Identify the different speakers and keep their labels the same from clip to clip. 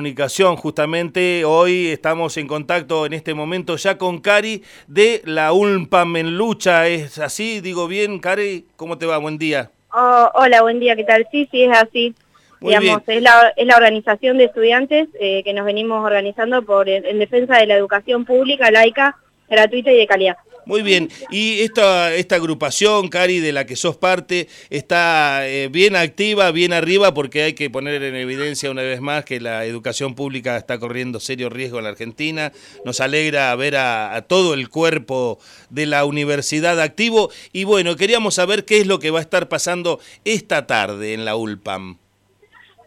Speaker 1: comunicación. Justamente hoy estamos en contacto en este momento ya con Cari de la ULPAM en lucha. ¿Es así? Digo bien, Cari, ¿cómo te va? Buen día.
Speaker 2: Oh, hola, buen día, ¿qué tal? Sí, sí, es así. Digamos, es la, es la organización de estudiantes eh, que nos venimos organizando por en defensa de la educación pública, laica, gratuita y de calidad.
Speaker 1: Muy bien, y esta, esta agrupación, Cari, de la que sos parte, está eh, bien activa, bien arriba, porque hay que poner en evidencia una vez más que la educación pública está corriendo serio riesgo en la Argentina. Nos alegra ver a, todo el cuerpo de la universidad activo. Y bueno, queríamos saber qué es lo que va a estar pasando esta tarde en la ULPAM.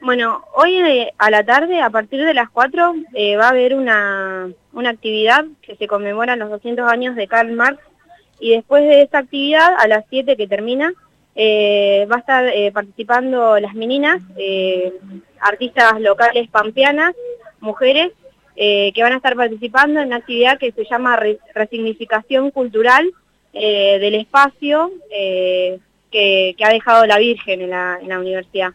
Speaker 2: Bueno, hoy eh, a la tarde, a partir de las 4, eh, va a haber una, una actividad que se conmemora los 200 años de Karl Marx y después de esta actividad, a las 7 que termina, eh, va a estar participando las meninas, artistas locales pampeanas, mujeres, que van a estar participando en una actividad que se llama resignificación cultural del espacio que, ha dejado la Virgen en en la universidad.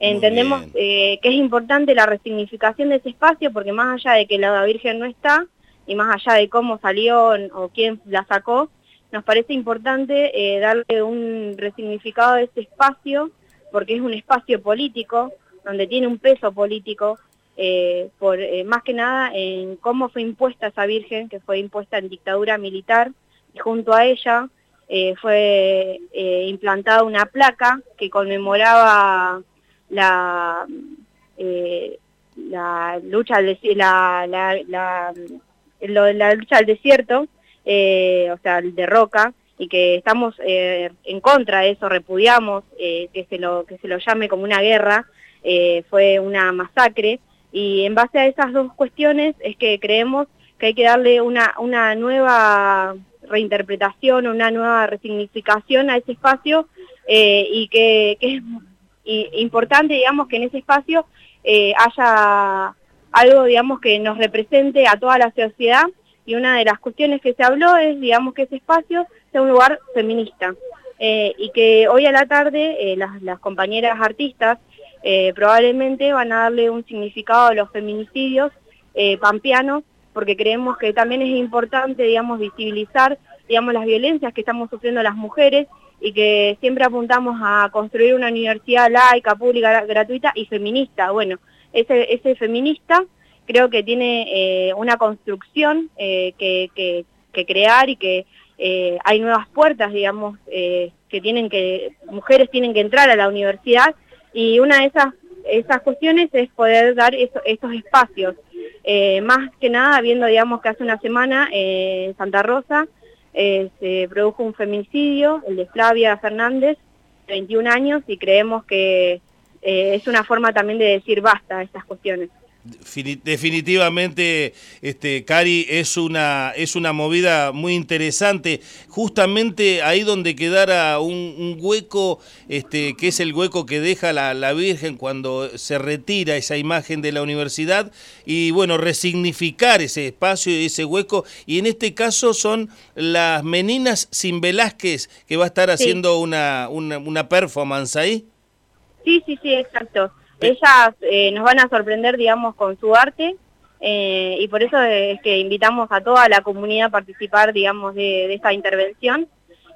Speaker 2: Entendemos eh, que es importante la resignificación de ese espacio porque más allá de que la Virgen no está y más allá de cómo salió o quién la sacó, nos parece importante eh, darle un resignificado a ese espacio porque es un espacio político, donde tiene un peso político, eh, por, más que nada en cómo fue impuesta esa Virgen, que fue impuesta en dictadura militar, y junto a ella fue implantada una placa que conmemoraba la, eh, la lucha al la, la, la, lucha al desierto, eh, o sea, de Roca, y que estamos eh, en contra de eso, repudiamos que, se lo, que se lo llame como una guerra, fue una masacre, y en base a esas dos cuestiones es que creemos que hay que darle una, una nueva reinterpretación, una nueva resignificación a ese espacio y que, que, es importante, digamos, que en ese espacio eh, haya algo, digamos, que nos represente a toda la sociedad. Y una de las cuestiones que se habló es, digamos, que ese espacio sea un lugar feminista. Eh, y que hoy a la tarde eh, las, compañeras artistas probablemente van a darle un significado a los feminicidios pampeanos porque creemos que también es importante, digamos, visibilizar, digamos, las violencias que estamos sufriendo las mujeres y que siempre apuntamos a construir una universidad laica, pública, gratuita y feminista. Bueno, ese, ese feminista creo que tiene eh, una construcción eh, que, que, crear y que eh, hay nuevas puertas, digamos, que tienen que, mujeres tienen que entrar a la universidad y una de esas, esas cuestiones es poder dar estos espacios. más que nada, viendo, digamos, que hace una semana en Santa Rosa eh, se produjo un feminicidio, el de Flavia Fernández, de 21 años, y creemos que eh, es una forma también de decir basta a estas cuestiones.
Speaker 1: Definitivamente, este, Cari, es una, es una movida muy interesante. Justamente ahí donde quedara un, hueco, este, que es el hueco que deja la, la, Virgen cuando se retira esa imagen de la universidad, y bueno, resignificar ese espacio y ese hueco. Y en este caso son las meninas sin Velázquez, que va a estar haciendo una, una, una performance ahí.
Speaker 2: Sí, sí, sí, exacto. Ellas eh, nos van a sorprender, digamos, con su arte eh, y por eso es que invitamos a toda la comunidad a participar, digamos, de, esta intervención.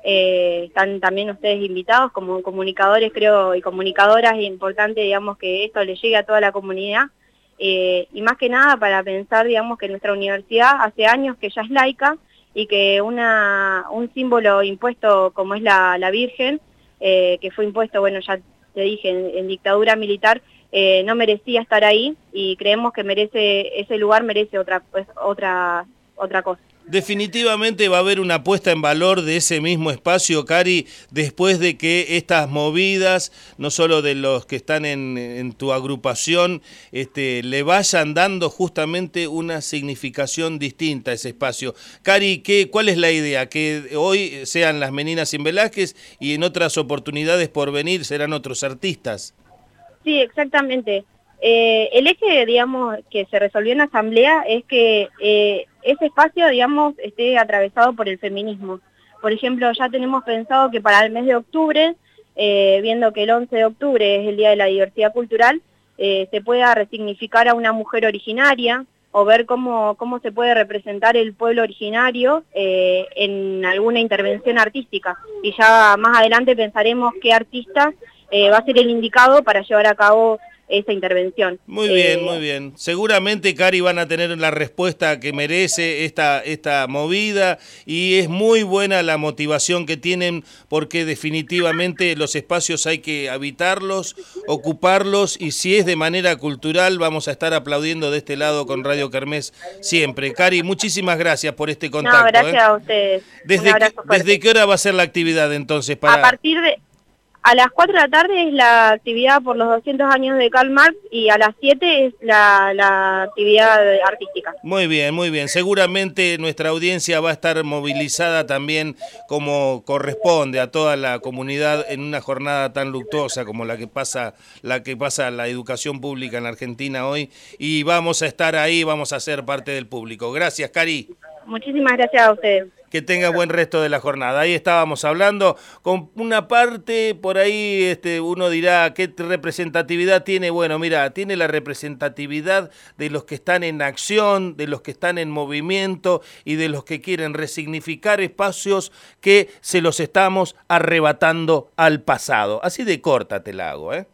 Speaker 2: Eh, están también ustedes invitados como comunicadores, creo, y comunicadoras, es importante, digamos, que esto le llegue a toda la comunidad. y más que nada para pensar, digamos, que nuestra universidad hace años que ya es laica y que un símbolo impuesto como es la Virgen, que fue impuesto, bueno, ya te dije, en, dictadura militar, eh, no merecía estar ahí y creemos que merece ese lugar merece otra, pues, otra, otra cosa.
Speaker 1: Definitivamente va a haber una puesta en valor de ese mismo espacio, Cari, después de que estas movidas, no solo de los que están en, tu agrupación, este, le vayan dando justamente una significación distinta a ese espacio. Cari, ¿qué, ¿cuál es la idea? Que hoy sean las Meninas sin Velázquez y en otras oportunidades por venir serán otros artistas.
Speaker 2: Sí, exactamente. Eh, el eje, digamos, que se resolvió en la asamblea es que eh, ese espacio, digamos, esté atravesado por el feminismo. Por ejemplo, ya tenemos pensado que para el mes de octubre, eh, viendo que el 11 de octubre es el Día de la Diversidad Cultural, se pueda resignificar a una mujer originaria o ver cómo, cómo se puede representar el pueblo originario en alguna intervención artística. Y ya más adelante pensaremos qué artista eh, va a ser el indicado para llevar a cabo esa intervención.
Speaker 1: Muy bien, eh, muy bien. Seguramente, Cari, van a tener la respuesta que merece esta, esta movida y es muy buena la motivación que tienen porque definitivamente los espacios hay que habitarlos, ocuparlos y si es de manera cultural vamos a estar aplaudiendo de este lado con Radio Kermés siempre. Cari, muchísimas gracias por este contacto.
Speaker 2: gracias ¿eh? a ustedes.
Speaker 1: ¿Desde, ¿Desde qué hora va a ser la actividad entonces?
Speaker 2: Para... A partir de a las 4 de la tarde es la actividad por los 200 años de Karl Marx y a las 7 es la, actividad artística.
Speaker 1: Muy bien, muy bien. Seguramente nuestra audiencia va a estar movilizada también como corresponde a toda la comunidad en una jornada tan luctuosa como la que pasa la que pasa la educación pública en Argentina hoy y vamos a estar ahí, vamos a ser parte del público. Gracias, Cari.
Speaker 2: Muchísimas gracias a ustedes
Speaker 1: que tenga buen resto de la jornada. Ahí estábamos hablando con una parte, por ahí este, uno dirá, ¿qué representatividad tiene? Bueno, mira, tiene la representatividad de los que están en acción, de los que están en movimiento y de los que quieren resignificar espacios que se los estamos arrebatando al pasado. Así de corta te la hago, ¿eh?